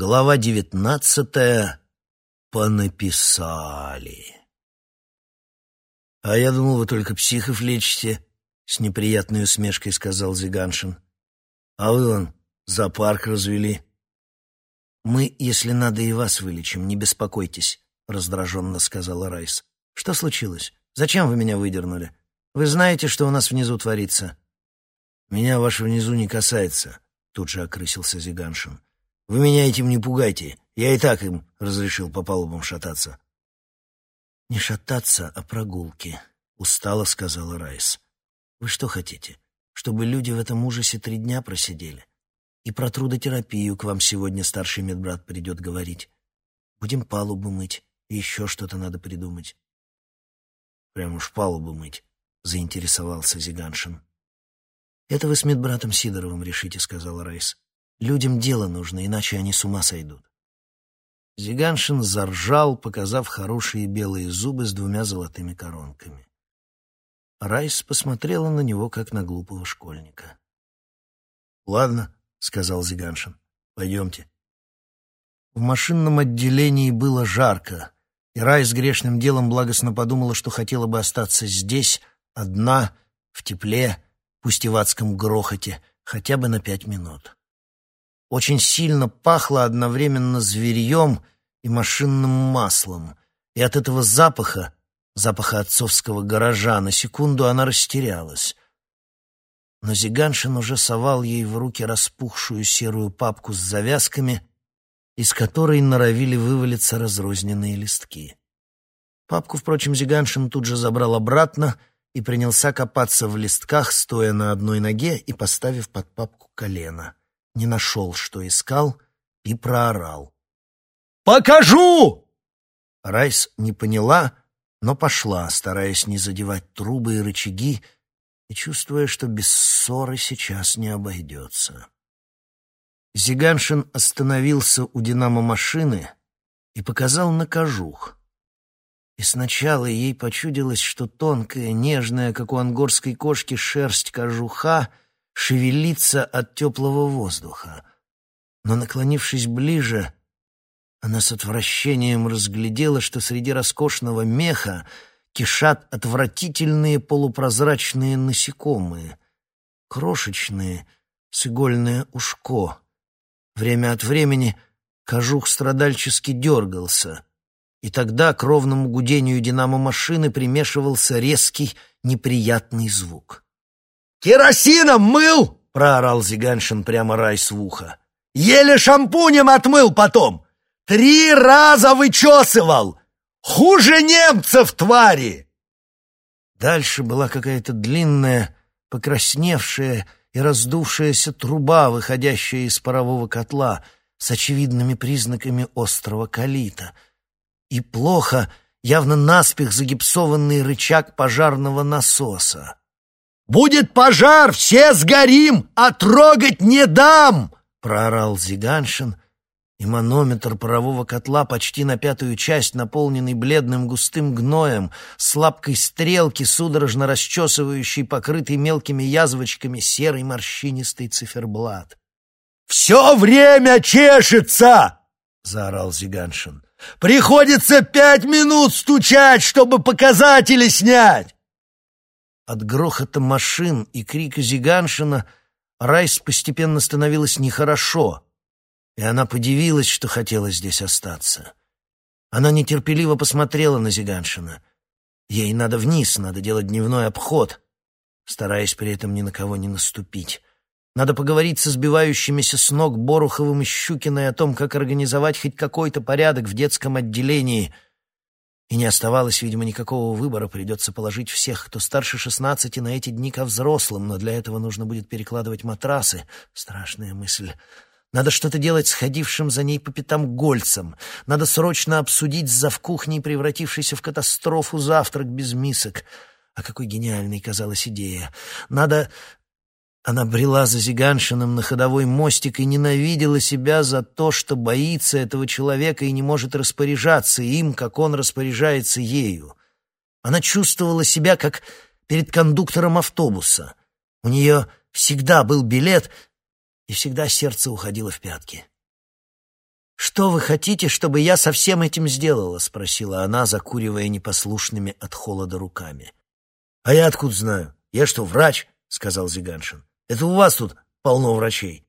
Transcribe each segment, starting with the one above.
Глава девятнадцатая. Понаписали. «А я думал, вы только психов лечите», — с неприятной усмешкой сказал Зиганшин. «А вы, он, зоопарк развели». «Мы, если надо, и вас вылечим, не беспокойтесь», — раздраженно сказала Райс. «Что случилось? Зачем вы меня выдернули? Вы знаете, что у нас внизу творится?» «Меня ваше внизу не касается», — тут же окрысился Зиганшин. «Вы меня этим не пугайте. Я и так им разрешил по палубам шататься». «Не шататься, а прогулки», — устало сказала Райс. «Вы что хотите? Чтобы люди в этом ужасе три дня просидели? И про трудотерапию к вам сегодня старший медбрат придет говорить. Будем палубу мыть, и еще что-то надо придумать». «Прям уж палубу мыть», — заинтересовался Зиганшин. «Это вы с медбратом Сидоровым решите», — сказала Райс. «Людям дело нужно, иначе они с ума сойдут». Зиганшин заржал, показав хорошие белые зубы с двумя золотыми коронками. Райс посмотрела на него, как на глупого школьника. «Ладно», — сказал Зиганшин, — «пойдемте». В машинном отделении было жарко, и Райс грешным делом благостно подумала, что хотела бы остаться здесь, одна, в тепле, пусть и в адском грохоте, хотя бы на пять минут. Очень сильно пахло одновременно зверьем и машинным маслом, и от этого запаха, запаха отцовского гаража, на секунду она растерялась. Но Зиганшин уже совал ей в руки распухшую серую папку с завязками, из которой норовили вывалиться разрозненные листки. Папку, впрочем, Зиганшин тут же забрал обратно и принялся копаться в листках, стоя на одной ноге и поставив под папку колено не нашел, что искал, и проорал. «Покажу!» Райс не поняла, но пошла, стараясь не задевать трубы и рычаги, и чувствуя, что без ссоры сейчас не обойдется. Зиганшин остановился у динамо-машины и показал на кожух. И сначала ей почудилось, что тонкая, нежная, как у ангорской кошки, шерсть кожуха — шевелиться от теплого воздуха. Но, наклонившись ближе, она с отвращением разглядела, что среди роскошного меха кишат отвратительные полупрозрачные насекомые, крошечные, с игольное ушко. Время от времени кожух страдальчески дергался, и тогда к ровному гудению динамо-машины примешивался резкий, неприятный звук. «Керосином мыл!» — проорал Зиганшин прямо Райс в ухо. «Еле шампунем отмыл потом! Три раза вычесывал! Хуже немцев, твари!» Дальше была какая-то длинная, покрасневшая и раздувшаяся труба, выходящая из парового котла, с очевидными признаками острого калита. И плохо, явно наспех загипсованный рычаг пожарного насоса. Будет пожар, все сгорим, а трогать не дам!» — проорал Зиганшин, и манометр парового котла почти на пятую часть, наполненный бледным густым гноем, с лапкой стрелки, судорожно расчесывающей покрытый мелкими язвочками серый морщинистый циферблат. «Все время чешется!» — заорал Зиганшин. «Приходится пять минут стучать, чтобы показатели снять!» От грохота машин и крика Зиганшина Райс постепенно становилось нехорошо, и она подивилась, что хотела здесь остаться. Она нетерпеливо посмотрела на Зиганшина. Ей надо вниз, надо делать дневной обход, стараясь при этом ни на кого не наступить. Надо поговорить со сбивающимися с ног Боруховым и Щукиной о том, как организовать хоть какой-то порядок в детском отделении — и не оставалось, видимо, никакого выбора, придется положить всех, кто старше шестнадцати, на эти дни ко взрослым, но для этого нужно будет перекладывать матрасы. Страшная мысль. Надо что-то делать с ходившим за ней по пятам гольцем. Надо срочно обсудить с завкухней, превратившейся в катастрофу, завтрак без мисок. А какой гениальной казалась идея. Надо она брела за Зиганшиным на ходовой мостик и ненавидела себя за то, что боится этого человека и не может распоряжаться им, как он распоряжается ею. Она чувствовала себя как перед кондуктором автобуса. У нее всегда был билет, и всегда сердце уходило в пятки. «Что вы хотите, чтобы я со всем этим сделала?» — спросила она, закуривая непослушными от холода руками. «А я откуда знаю? Я что, врач?» — сказал Зиганшин. «Это у вас тут полно врачей».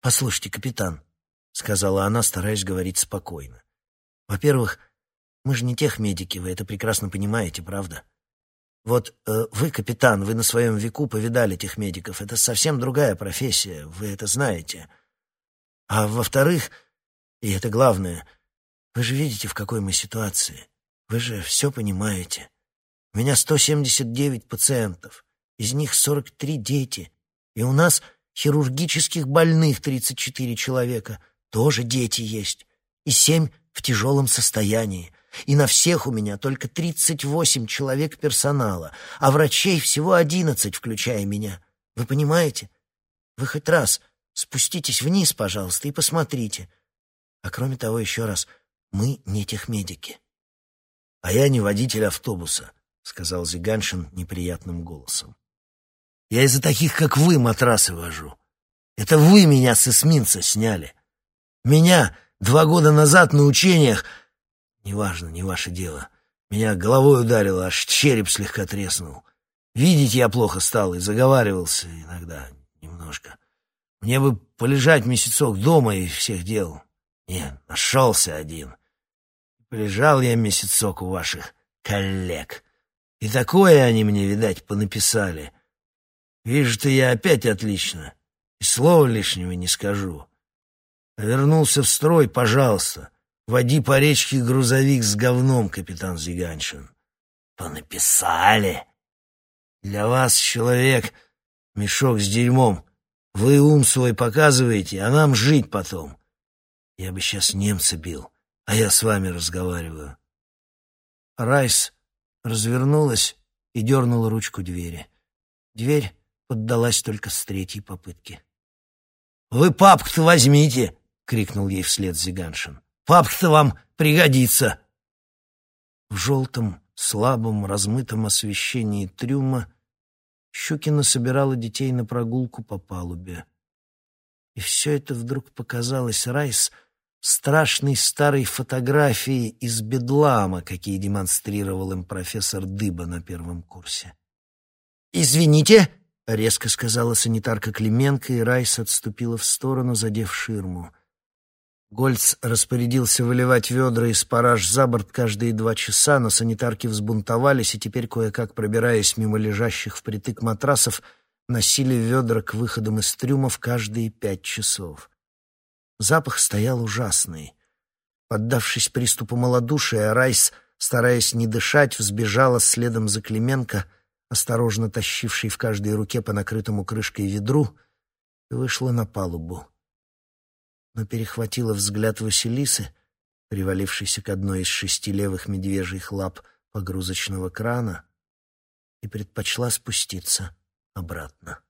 «Послушайте, капитан», — сказала она, стараясь говорить спокойно. «Во-первых, мы же не тех медики, вы это прекрасно понимаете, правда? Вот э, вы, капитан, вы на своем веку повидали тех медиков. Это совсем другая профессия, вы это знаете. А во-вторых, и это главное, вы же видите, в какой мы ситуации. Вы же все понимаете. У меня 179 пациентов, из них 43 дети. И у нас хирургических больных 34 человека, тоже дети есть. И 7 в тяжелом состоянии. И на всех у меня только 38 человек персонала, а врачей всего 11, включая меня. Вы понимаете? Вы хоть раз спуститесь вниз, пожалуйста, и посмотрите. А кроме того, еще раз, мы не техмедики. — А я не водитель автобуса, — сказал Зиганшин неприятным голосом. — Я из-за таких, как вы, матрасы вожу. Это вы меня с эсминца сняли. Меня два года назад на учениях Неважно, не ваше дело. Меня головой ударило, аж череп слегка треснул. Видеть я плохо стал и заговаривался иногда немножко. Мне бы полежать месяцок дома и всех дел. Не, нашелся один. Полежал я месяцок у ваших коллег. И такое они мне, видать, понаписали. Вижу, ты я опять отлично. И слова лишнего не скажу. Вернулся в строй, пожалуйста. Води по речке грузовик с говном, капитан Зиганшин. Понаписали. Для вас, человек, мешок с дерьмом. Вы ум свой показываете, а нам жить потом. Я бы сейчас немца бил, а я с вами разговариваю. Райс развернулась и дернула ручку двери. Дверь поддалась только с третьей попытки. «Вы папку-то возьмите!» — крикнул ей вслед Зиганшин. Папка-то вам пригодится. В желтом, слабом, размытом освещении трюма Щукина собирала детей на прогулку по палубе. И все это вдруг показалось Райс страшной старой фотографией из бедлама, какие демонстрировал им профессор Дыба на первом курсе. «Извините», — резко сказала санитарка Клименко, и Райс отступила в сторону, задев ширму. Гольц распорядился выливать ведра из параж за борт каждые два часа, но санитарки взбунтовались и теперь, кое-как пробираясь мимо лежащих впритык матрасов, носили ведра к выходам из трюмов каждые пять часов. Запах стоял ужасный. Поддавшись приступу малодушия, Райс, стараясь не дышать, взбежала следом за Клименко, осторожно тащившей в каждой руке по накрытому крышкой ведру, и вышла на палубу но перехватила взгляд Василисы, привалившейся к одной из шести левых медвежьих лап погрузочного крана, и предпочла спуститься обратно.